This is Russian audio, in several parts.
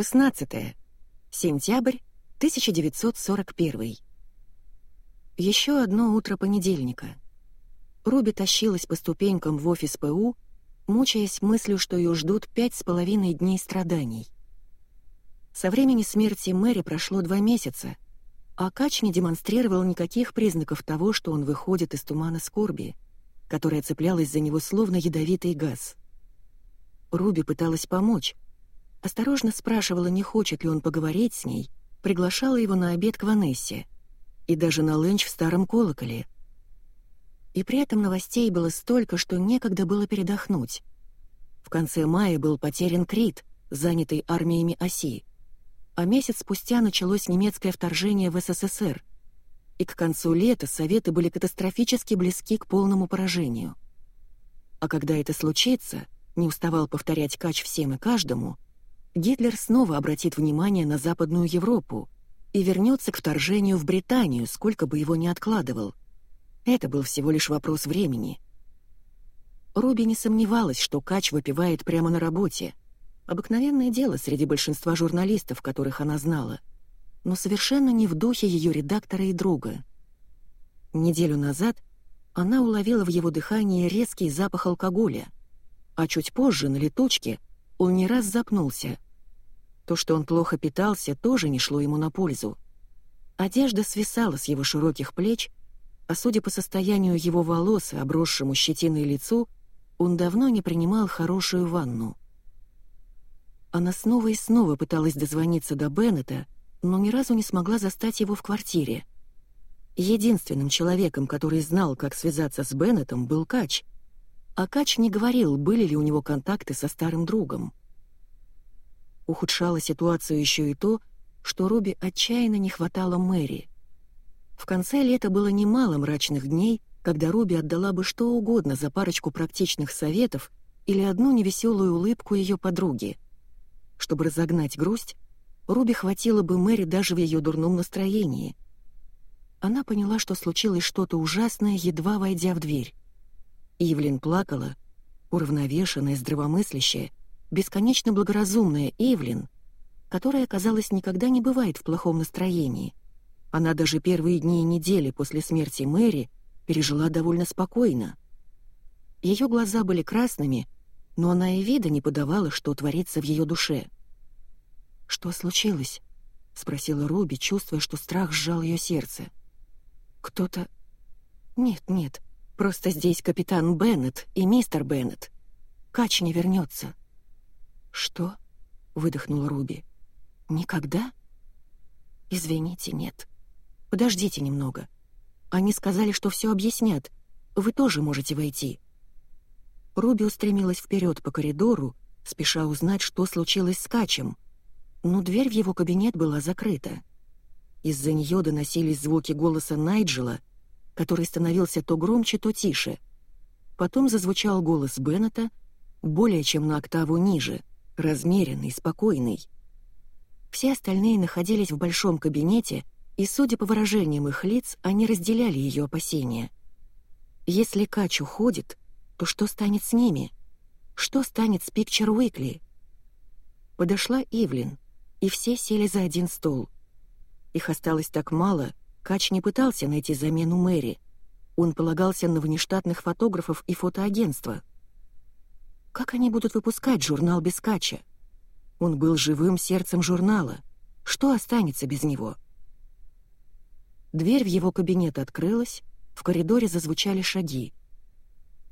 16. Сентябрь 1941. Еще одно утро понедельника. Руби тащилась по ступенькам в офис ПУ, мучаясь мыслью, что ее ждут пять с половиной дней страданий. Со времени смерти Мэри прошло два месяца, а Кач не демонстрировал никаких признаков того, что он выходит из тумана скорби, которая цеплялась за него словно ядовитый газ. Руби пыталась помочь, осторожно спрашивала, не хочет ли он поговорить с ней, приглашала его на обед к Ванессе и даже на ленч в старом колоколе. И при этом новостей было столько, что некогда было передохнуть. В конце мая был потерян Крит, занятый армиями оси, а месяц спустя началось немецкое вторжение в СССР, и к концу лета Советы были катастрофически близки к полному поражению. А когда это случится, не уставал повторять Кач всем и каждому — Гитлер снова обратит внимание на Западную Европу и вернется к вторжению в Британию, сколько бы его ни откладывал. Это был всего лишь вопрос времени. Руби не сомневалась, что Кач выпивает прямо на работе. Обыкновенное дело среди большинства журналистов, которых она знала, но совершенно не в духе ее редактора и друга. Неделю назад она уловила в его дыхании резкий запах алкоголя, а чуть позже на летучке он не раз запнулся. То, что он плохо питался, тоже не шло ему на пользу. Одежда свисала с его широких плеч, а судя по состоянию его волос и обросшему щетиной лицу, он давно не принимал хорошую ванну. Она снова и снова пыталась дозвониться до Беннета, но ни разу не смогла застать его в квартире. Единственным человеком, который знал, как связаться с Беннетом, был Кач — а Кач не говорил, были ли у него контакты со старым другом. Ухудшало ситуацию еще и то, что Руби отчаянно не хватало Мэри. В конце лета было немало мрачных дней, когда Руби отдала бы что угодно за парочку практичных советов или одну невеселую улыбку ее подруги. Чтобы разогнать грусть, Руби хватило бы Мэри даже в ее дурном настроении. Она поняла, что случилось что-то ужасное, едва войдя в дверь. Ивлин плакала, уравновешенная, здравомыслящая, бесконечно благоразумная Ивлин, которая, казалось, никогда не бывает в плохом настроении. Она даже первые дни и недели после смерти Мэри пережила довольно спокойно. Ее глаза были красными, но она и вида не подавала, что творится в ее душе. «Что случилось?» — спросила Руби, чувствуя, что страх сжал ее сердце. «Кто-то...» «Нет, нет, Просто здесь капитан Беннет и мистер Беннет. Кач не вернется. «Что?» — выдохнула Руби. «Никогда?» «Извините, нет. Подождите немного. Они сказали, что все объяснят. Вы тоже можете войти». Руби устремилась вперед по коридору, спеша узнать, что случилось с Качем. Но дверь в его кабинет была закрыта. Из-за нее доносились звуки голоса Найджела — который становился то громче, то тише. Потом зазвучал голос Беннета, более чем на октаву ниже, размеренный, спокойный. Все остальные находились в большом кабинете, и, судя по выражениям их лиц, они разделяли ее опасения. Если Кач уходит, то что станет с ними? Что станет с Пикчер Уикли? Подошла Ивлин, и все сели за один стол. Их осталось так мало — Кач не пытался найти замену Мэри. Он полагался на внештатных фотографов и фотоагентства. Как они будут выпускать журнал без Кача? Он был живым сердцем журнала. Что останется без него? Дверь в его кабинет открылась, в коридоре зазвучали шаги.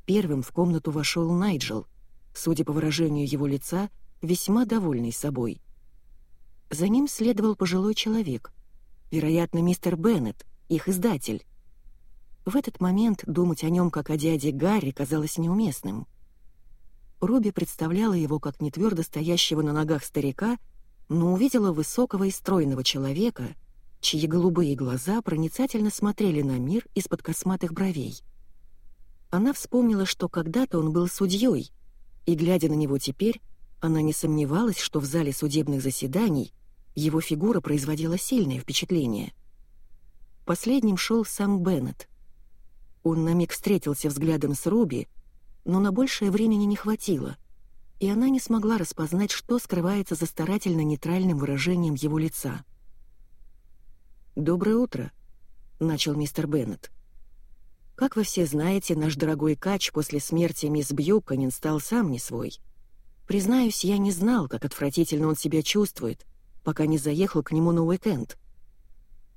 Первым в комнату вошел Найджел, судя по выражению его лица, весьма довольный собой. За ним следовал пожилой человек, Вероятно, мистер Беннет, их издатель. В этот момент думать о нем как о дяде Гарри казалось неуместным. Руби представляла его как нетвердо стоящего на ногах старика, но увидела высокого и стройного человека, чьи голубые глаза проницательно смотрели на мир из-под косматых бровей. Она вспомнила, что когда-то он был судьей, и, глядя на него теперь, она не сомневалась, что в зале судебных заседаний его фигура производила сильное впечатление. Последним шел сам Беннет. Он на миг встретился взглядом с Руби, но на большее времени не хватило. и она не смогла распознать, что скрывается за старательно-нейтральным выражением его лица. «Доброе утро», — начал мистер Беннет. «Как вы все знаете, наш дорогой Кач после смерти мисс Бьюканин стал сам не свой. Признаюсь, я не знал, как отвратительно он себя чувствует, пока не заехал к нему на уикенд.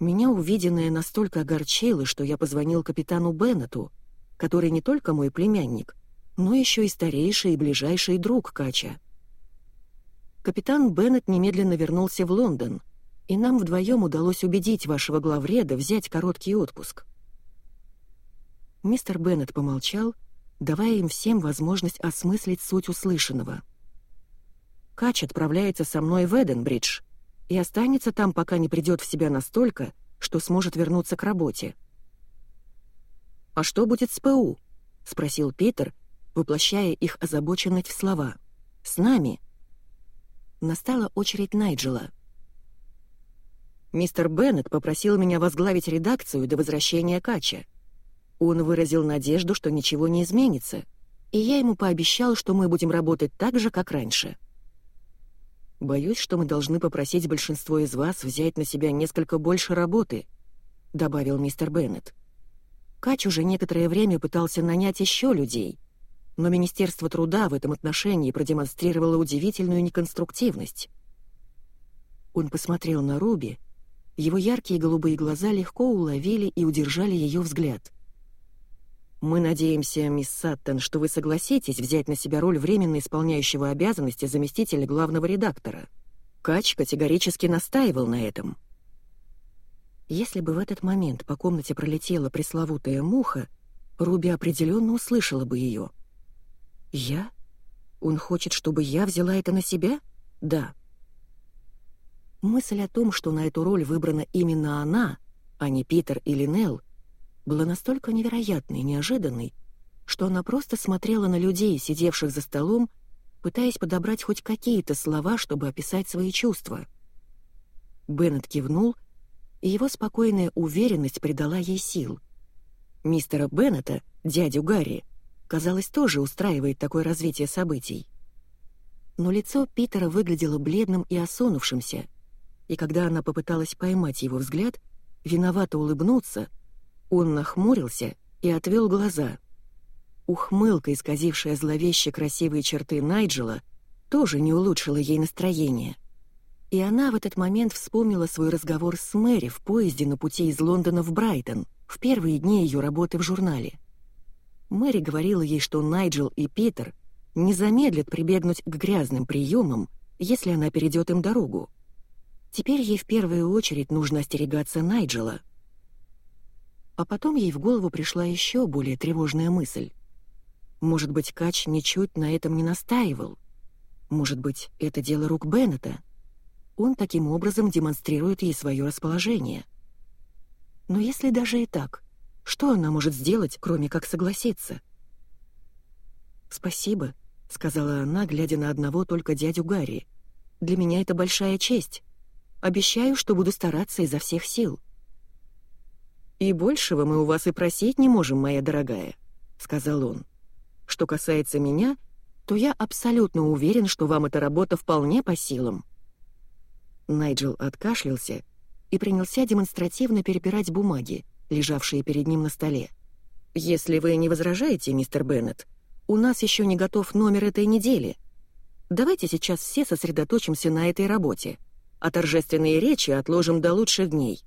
Меня увиденное настолько огорчило, что я позвонил капитану Беннету, который не только мой племянник, но еще и старейший и ближайший друг Кача. Капитан Беннет немедленно вернулся в Лондон, и нам вдвоем удалось убедить вашего главреда взять короткий отпуск. Мистер Беннет помолчал, давая им всем возможность осмыслить суть услышанного. «Кач отправляется со мной в Эденбридж и останется там, пока не придет в себя настолько, что сможет вернуться к работе». «А что будет с ПУ?» — спросил Питер, воплощая их озабоченность в слова. «С нами». Настала очередь Найджела — Мистер Беннет попросил меня возглавить редакцию до возвращения Кача. Он выразил надежду, что ничего не изменится, и я ему пообещал, что мы будем работать так же, как раньше. «Боюсь, что мы должны попросить большинство из вас взять на себя несколько больше работы», — добавил мистер Беннет. Кач уже некоторое время пытался нанять еще людей, но Министерство труда в этом отношении продемонстрировало удивительную неконструктивность. Он посмотрел на Руби, — его яркие голубые глаза легко уловили и удержали ее взгляд. «Мы надеемся, мисс Саттон, что вы согласитесь взять на себя роль временно исполняющего обязанности заместителя главного редактора». Кач категорически настаивал на этом. Если бы в этот момент по комнате пролетела пресловутая муха, Руби определенно услышала бы ее. «Я? Он хочет, чтобы я взяла это на себя? Да. Мысль о том, что на эту роль выбрана именно она, а не Питер или Нелл, была настолько невероятной и неожиданной, что она просто смотрела на людей, сидевших за столом, пытаясь подобрать хоть какие-то слова, чтобы описать свои чувства. Беннет кивнул, и его спокойная уверенность придала ей сил. Мистера Беннета, дядю Гарри, казалось, тоже устраивает такое развитие событий. Но лицо Питера выглядело бледным и осунувшимся — и когда она попыталась поймать его взгляд, виновато улыбнуться, он нахмурился и отвел глаза. Ухмылка, исказившая зловеще красивые черты Найджела, тоже не улучшила ей настроение. И она в этот момент вспомнила свой разговор с Мэри в поезде на пути из Лондона в Брайтон в первые дни ее работы в журнале. Мэри говорила ей, что Найджел и Питер не замедлят прибегнуть к грязным приемам, если она перейдет им дорогу. Теперь ей в первую очередь нужно остерегаться Найджела. А потом ей в голову пришла еще более тревожная мысль. Может быть, Кач ничуть на этом не настаивал. Может быть, это дело рук Беннета. Он таким образом демонстрирует ей свое расположение. Но если даже и так, что она может сделать, кроме как согласиться? «Спасибо», — сказала она, глядя на одного только дядю Гарри. «Для меня это большая честь». Обещаю, что буду стараться изо всех сил». «И большего мы у вас и просить не можем, моя дорогая», — сказал он. «Что касается меня, то я абсолютно уверен, что вам эта работа вполне по силам». Найджел откашлялся и принялся демонстративно перебирать бумаги, лежавшие перед ним на столе. «Если вы не возражаете, мистер Беннет, у нас еще не готов номер этой недели. Давайте сейчас все сосредоточимся на этой работе а торжественные речи отложим до лучших дней.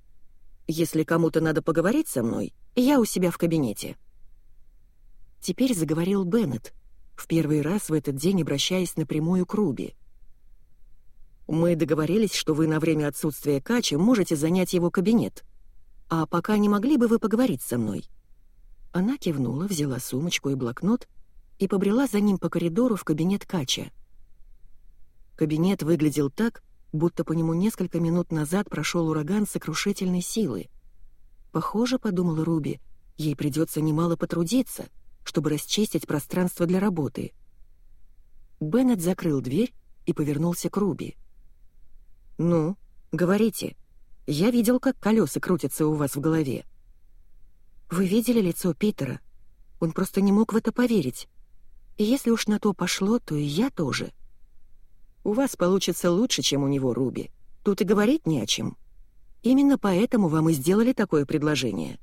Если кому-то надо поговорить со мной, я у себя в кабинете». Теперь заговорил Беннет, в первый раз в этот день обращаясь напрямую к Руби. «Мы договорились, что вы на время отсутствия Качи можете занять его кабинет. А пока не могли бы вы поговорить со мной?» Она кивнула, взяла сумочку и блокнот и побрела за ним по коридору в кабинет Кача. Кабинет выглядел так, будто по нему несколько минут назад прошел ураган сокрушительной силы. Похоже, подумала Руби, ей придется немало потрудиться, чтобы расчистить пространство для работы. Беннет закрыл дверь и повернулся к Руби. «Ну, говорите. Я видел, как колеса крутятся у вас в голове». «Вы видели лицо Питера? Он просто не мог в это поверить. И если уж на то пошло, то и я тоже. У вас получится лучше, чем у него, Руби. Тут и говорить не о чем. Именно поэтому вам и сделали такое предложение.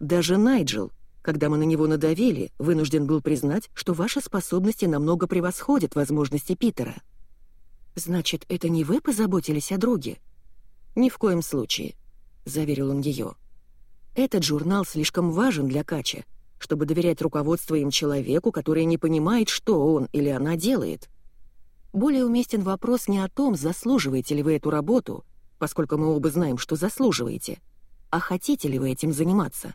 Даже Найджел, когда мы на него надавили, вынужден был признать, что ваши способности намного превосходят возможности Питера. Значит, это не вы позаботились о друге? Ни в коем случае, заверил он ее. Этот журнал слишком важен для Кача, чтобы доверять руководство им человеку, который не понимает, что он или она делает. Более уместен вопрос не о том, заслуживаете ли вы эту работу, поскольку мы оба знаем, что заслуживаете, а хотите ли вы этим заниматься.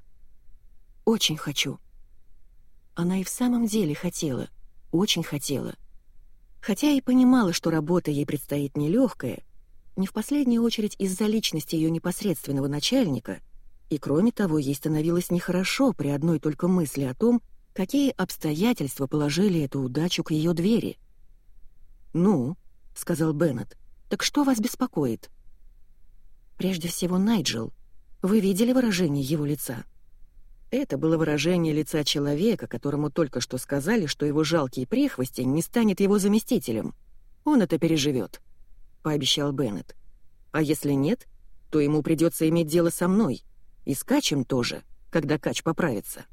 Очень хочу. Она и в самом деле хотела, очень хотела. Хотя и понимала, что работа ей предстоит нелегкая, не в последнюю очередь из-за личности ее непосредственного начальника, и кроме того, ей становилось нехорошо при одной только мысли о том, какие обстоятельства положили эту удачу к ее двери. «Ну», — сказал Беннет, — «так что вас беспокоит?» «Прежде всего, Найджел. Вы видели выражение его лица?» Это было выражение лица человека, которому только что сказали, что его жалкий прихвостень не станет его заместителем. Он это переживет, — пообещал Беннет. А если нет, то ему придется иметь дело со мной. И с Качем тоже, когда Кач поправится.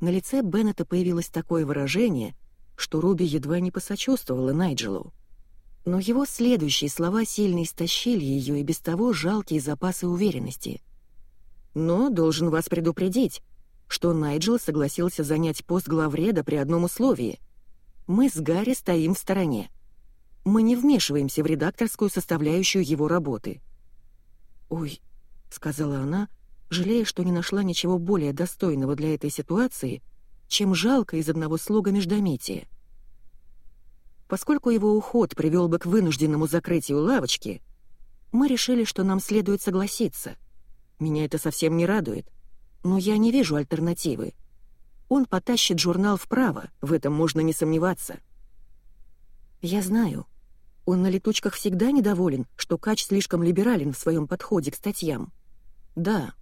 На лице Беннета появилось такое выражение, что Руби едва не посочувствовала Найджелу. Но его следующие слова сильно истощили ее и без того жалкие запасы уверенности — но должен вас предупредить, что Найджел согласился занять пост главреда при одном условии. Мы с Гарри стоим в стороне. Мы не вмешиваемся в редакторскую составляющую его работы. «Ой», — сказала она, жалея, что не нашла ничего более достойного для этой ситуации, чем жалко из одного слога междометия. Поскольку его уход привел бы к вынужденному закрытию лавочки, мы решили, что нам следует согласиться — меня это совсем не радует. Но я не вижу альтернативы. Он потащит журнал вправо, в этом можно не сомневаться. Я знаю. Он на летучках всегда недоволен, что Кач слишком либерален в своем подходе к статьям. Да,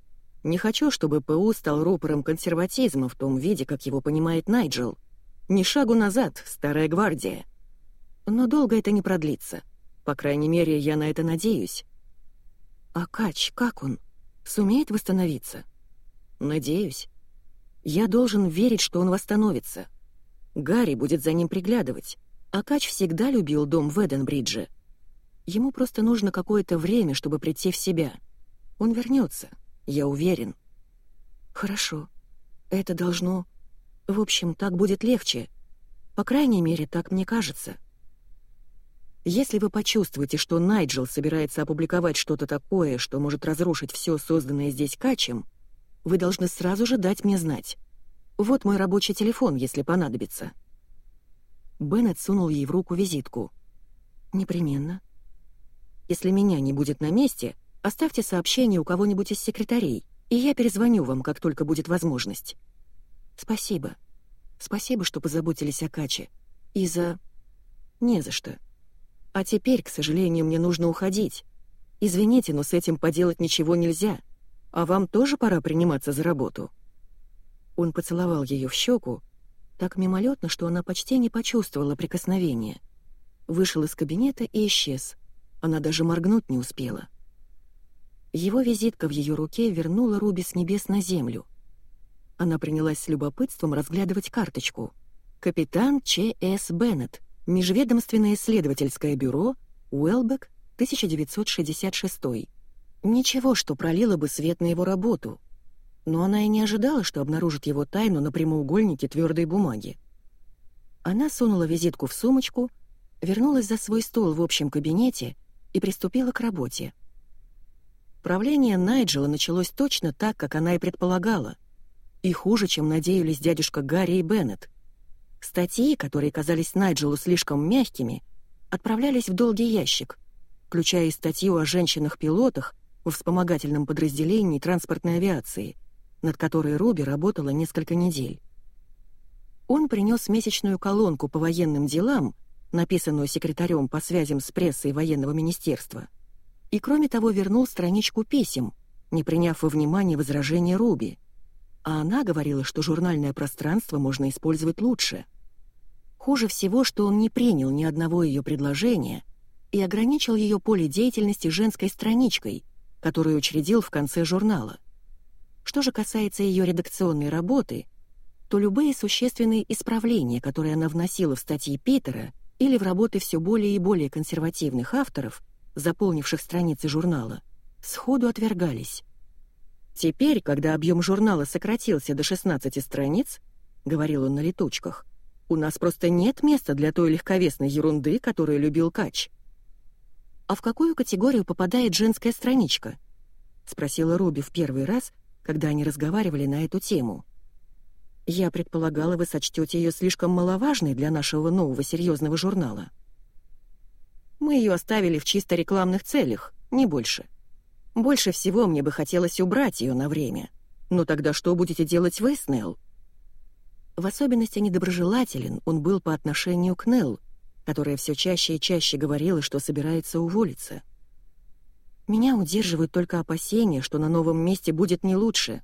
не хочу, чтобы ПУ стал рупором консерватизма в том виде, как его понимает Найджел. Ни шагу назад, старая гвардия. Но долго это не продлится. По крайней мере, я на это надеюсь. А Кач, как он? Сумеет восстановиться? Надеюсь. Я должен верить, что он восстановится. Гарри будет за ним приглядывать, а Кач всегда любил дом в Эденбридже. Ему просто нужно какое-то время, чтобы прийти в себя. Он вернется, я уверен. Хорошо. Это должно... В общем, так будет легче. По крайней мере, так мне кажется. Если вы почувствуете, что Найджел собирается опубликовать что-то такое, что может разрушить все созданное здесь Качем, вы должны сразу же дать мне знать. Вот мой рабочий телефон, если понадобится». Беннет сунул ей в руку визитку. «Непременно. Если меня не будет на месте, оставьте сообщение у кого-нибудь из секретарей, и я перезвоню вам, как только будет возможность. Спасибо. Спасибо, что позаботились о Каче. И за... Не за что. А теперь, к сожалению, мне нужно уходить. Извините, но с этим поделать ничего нельзя. А вам тоже пора приниматься за работу». Он поцеловал ее в щеку, так мимолетно, что она почти не почувствовала прикосновения. Вышел из кабинета и исчез. Она даже моргнуть не успела. Его визитка в ее руке вернула Руби с небес на землю. Она принялась с любопытством разглядывать карточку. «Капитан Ч.С. Беннет», Межведомственное исследовательское бюро, Уэлбек, 1966. Ничего, что пролило бы свет на его работу. Но она и не ожидала, что обнаружит его тайну на прямоугольнике твердой бумаги. Она сунула визитку в сумочку, вернулась за свой стол в общем кабинете и приступила к работе. Правление Найджела началось точно так, как она и предполагала, и хуже, чем надеялись дядюшка Гарри и Беннет — Статьи, которые казались Найджелу слишком мягкими, отправлялись в долгий ящик, включая статью о женщинах-пилотах в вспомогательном подразделении транспортной авиации, над которой Руби работала несколько недель. Он принес месячную колонку по военным делам, написанную секретарем по связям с прессой военного министерства, и, кроме того, вернул страничку писем, не приняв во внимание возражения Руби. А она говорила, что журнальное пространство можно использовать лучше — Хуже всего, что он не принял ни одного ее предложения и ограничил ее поле деятельности женской страничкой, которую учредил в конце журнала. Что же касается ее редакционной работы, то любые существенные исправления, которые она вносила в статьи Питера или в работы все более и более консервативных авторов, заполнивших страницы журнала, сходу отвергались. Теперь, когда объем журнала сократился до 16 страниц, говорил он на летучках, у нас просто нет места для той легковесной ерунды, которую любил Кач. «А в какую категорию попадает женская страничка?» — спросила Руби в первый раз, когда они разговаривали на эту тему. «Я предполагала, вы сочтете ее слишком маловажной для нашего нового серьезного журнала». «Мы ее оставили в чисто рекламных целях, не больше. Больше всего мне бы хотелось убрать ее на время. Но тогда что будете делать вы, Снелл?» В особенности недоброжелателен он был по отношению к Нелл, которая все чаще и чаще говорила, что собирается уволиться. Меня удерживают только опасения, что на новом месте будет не лучше.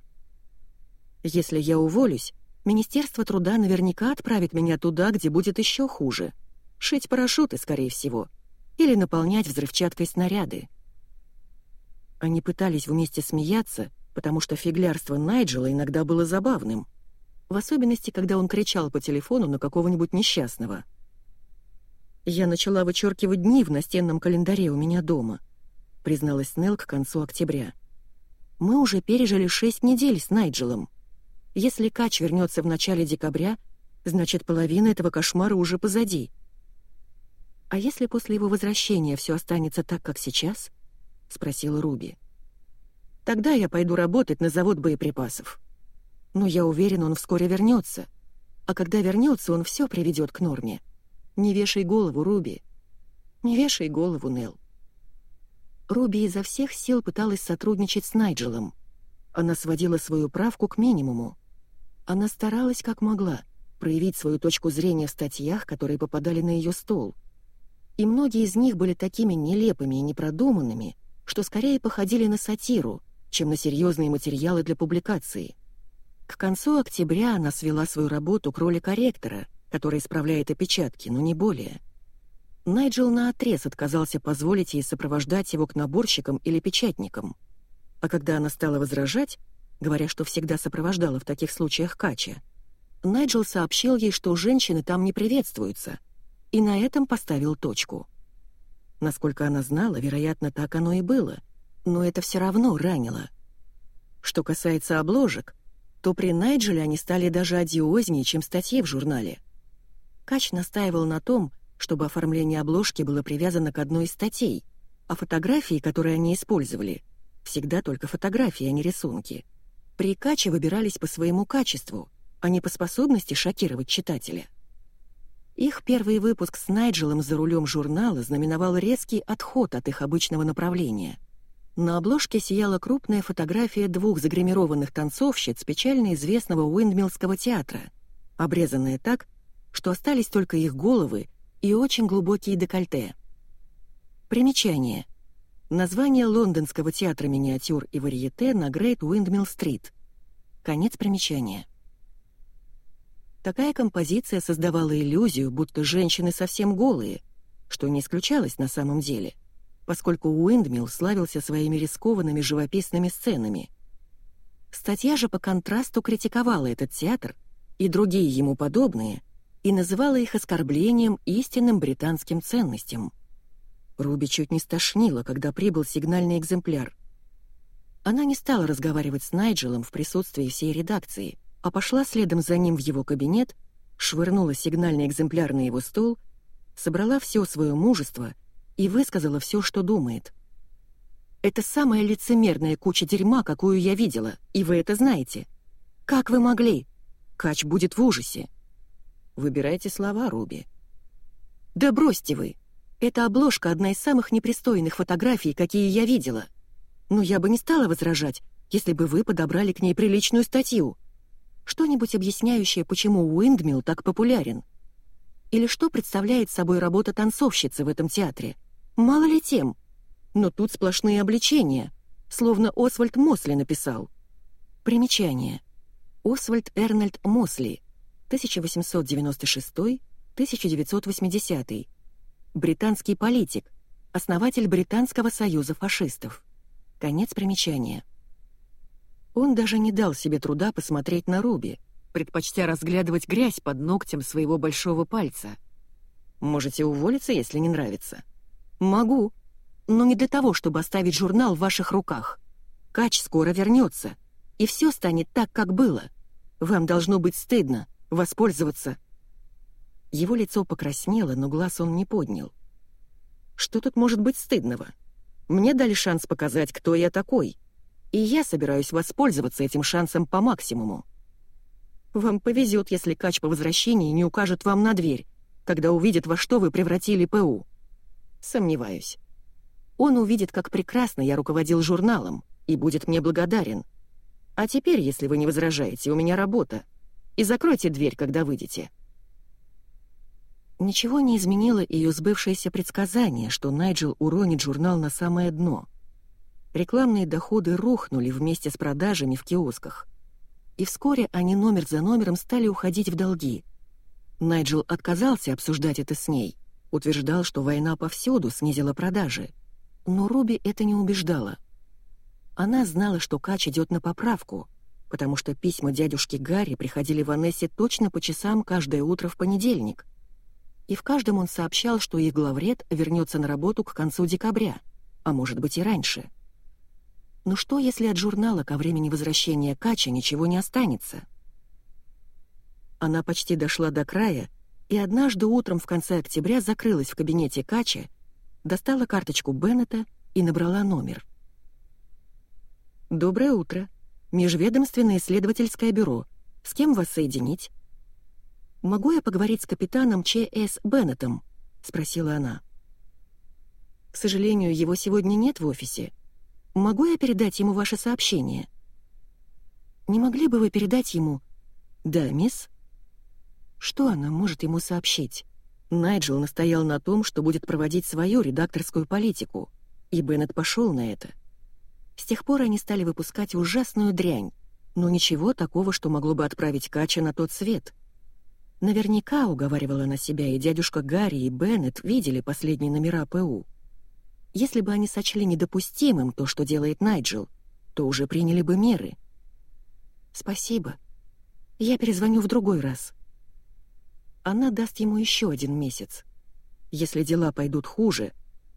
Если я уволюсь, Министерство труда наверняка отправит меня туда, где будет еще хуже. Шить парашюты, скорее всего, или наполнять взрывчаткой снаряды. Они пытались вместе смеяться, потому что фиглярство Найджела иногда было забавным — в особенности, когда он кричал по телефону на какого-нибудь несчастного. «Я начала вычеркивать дни в настенном календаре у меня дома», призналась Нелл к концу октября. «Мы уже пережили шесть недель с Найджелом. Если Кач вернется в начале декабря, значит, половина этого кошмара уже позади». «А если после его возвращения все останется так, как сейчас?» — спросила Руби. «Тогда я пойду работать на завод боеприпасов», но я уверен, он вскоре вернется. А когда вернется, он все приведет к норме. Не вешай голову, Руби. Не вешай голову, Нел. Руби изо всех сил пыталась сотрудничать с Найджелом. Она сводила свою правку к минимуму. Она старалась как могла проявить свою точку зрения в статьях, которые попадали на ее стол. И многие из них были такими нелепыми и непродуманными, что скорее походили на сатиру, чем на серьезные материалы для публикации. К концу октября она свела свою работу к роли корректора, который исправляет опечатки, но не более. Найджел наотрез отказался позволить ей сопровождать его к наборщикам или печатникам. А когда она стала возражать, говоря, что всегда сопровождала в таких случаях Кача, Найджел сообщил ей, что женщины там не приветствуются, и на этом поставил точку. Насколько она знала, вероятно, так оно и было, но это все равно ранило. Что касается обложек, то при Найджеле они стали даже одиознее, чем статьи в журнале. Кач настаивал на том, чтобы оформление обложки было привязано к одной из статей, а фотографии, которые они использовали, всегда только фотографии, а не рисунки, при Каче выбирались по своему качеству, а не по способности шокировать читателя. Их первый выпуск с Найджелом за рулем журнала знаменовал резкий отход от их обычного направления — на обложке сияла крупная фотография двух загримированных танцовщиц печально известного Уиндмиллского театра, обрезанная так, что остались только их головы и очень глубокие декольте. Примечание. Название лондонского театра миниатюр и варьете на Грейт Уиндмилл-стрит. Конец примечания. Такая композиция создавала иллюзию, будто женщины совсем голые, что не исключалось на самом деле — поскольку Уиндмилл славился своими рискованными живописными сценами. Статья же по контрасту критиковала этот театр и другие ему подобные и называла их оскорблением истинным британским ценностям. Руби чуть не стошнила, когда прибыл сигнальный экземпляр. Она не стала разговаривать с Найджелом в присутствии всей редакции, а пошла следом за ним в его кабинет, швырнула сигнальный экземпляр на его стол, собрала все свое мужество — и высказала все, что думает. «Это самая лицемерная куча дерьма, какую я видела, и вы это знаете. Как вы могли? Кач будет в ужасе». «Выбирайте слова, Руби». «Да бросьте вы! Эта обложка — одна из самых непристойных фотографий, какие я видела. Но я бы не стала возражать, если бы вы подобрали к ней приличную статью. Что-нибудь объясняющее, почему Уиндмилл так популярен. Или что представляет собой работа танцовщицы в этом театре. Мало ли тем. Но тут сплошные обличения, словно Освальд Мосли написал. Примечание. Освальд Эрнольд Мосли, 1896 1980. Британский политик, основатель Британского союза фашистов. Конец примечания. Он даже не дал себе труда посмотреть на Руби, предпочтя разглядывать грязь под ногтем своего большого пальца. «Можете уволиться, если не нравится». «Могу, но не для того, чтобы оставить журнал в ваших руках. Кач скоро вернется, и все станет так, как было. Вам должно быть стыдно воспользоваться...» Его лицо покраснело, но глаз он не поднял. «Что тут может быть стыдного? Мне дали шанс показать, кто я такой, и я собираюсь воспользоваться этим шансом по максимуму. Вам повезет, если Кач по возвращении не укажет вам на дверь, когда увидит, во что вы превратили ПУ. Сомневаюсь. Он увидит, как прекрасно я руководил журналом, и будет мне благодарен. А теперь, если вы не возражаете, у меня работа. И закройте дверь, когда выйдете». Ничего не изменило ее сбывшееся предсказание, что Найджел уронит журнал на самое дно. Рекламные доходы рухнули вместе с продажами в киосках. И вскоре они номер за номером стали уходить в долги. Найджел отказался обсуждать это с ней, утверждал, что война повсюду снизила продажи. Но Руби это не убеждало. Она знала, что Кач идет на поправку, потому что письма дядюшки Гарри приходили в Анессе точно по часам каждое утро в понедельник. И в каждом он сообщал, что их главред вернется на работу к концу декабря, а может быть и раньше. Но что, если от журнала ко времени возвращения Кача ничего не останется? Она почти дошла до края, и однажды утром в конце октября закрылась в кабинете Кача, достала карточку Беннета и набрала номер. «Доброе утро. Межведомственное исследовательское бюро. С кем вас соединить?» «Могу я поговорить с капитаном Ч.С. Беннетом?» — спросила она. «К сожалению, его сегодня нет в офисе. Могу я передать ему ваше сообщение?» «Не могли бы вы передать ему...» «Да, мисс?» Что она может ему сообщить? Найджел настоял на том, что будет проводить свою редакторскую политику, и Беннет пошел на это. С тех пор они стали выпускать ужасную дрянь, но ничего такого, что могло бы отправить Кача на тот свет. Наверняка, уговаривала на себя, и дядюшка Гарри, и Беннет видели последние номера ПУ. Если бы они сочли недопустимым то, что делает Найджел, то уже приняли бы меры. «Спасибо. Я перезвоню в другой раз», она даст ему еще один месяц. Если дела пойдут хуже,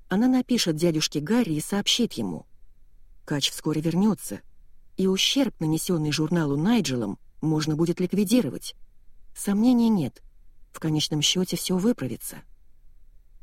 она напишет дядюшке Гарри и сообщит ему. Кач вскоре вернется, и ущерб, нанесенный журналу Найджелом, можно будет ликвидировать. Сомнений нет. В конечном счете все выправится.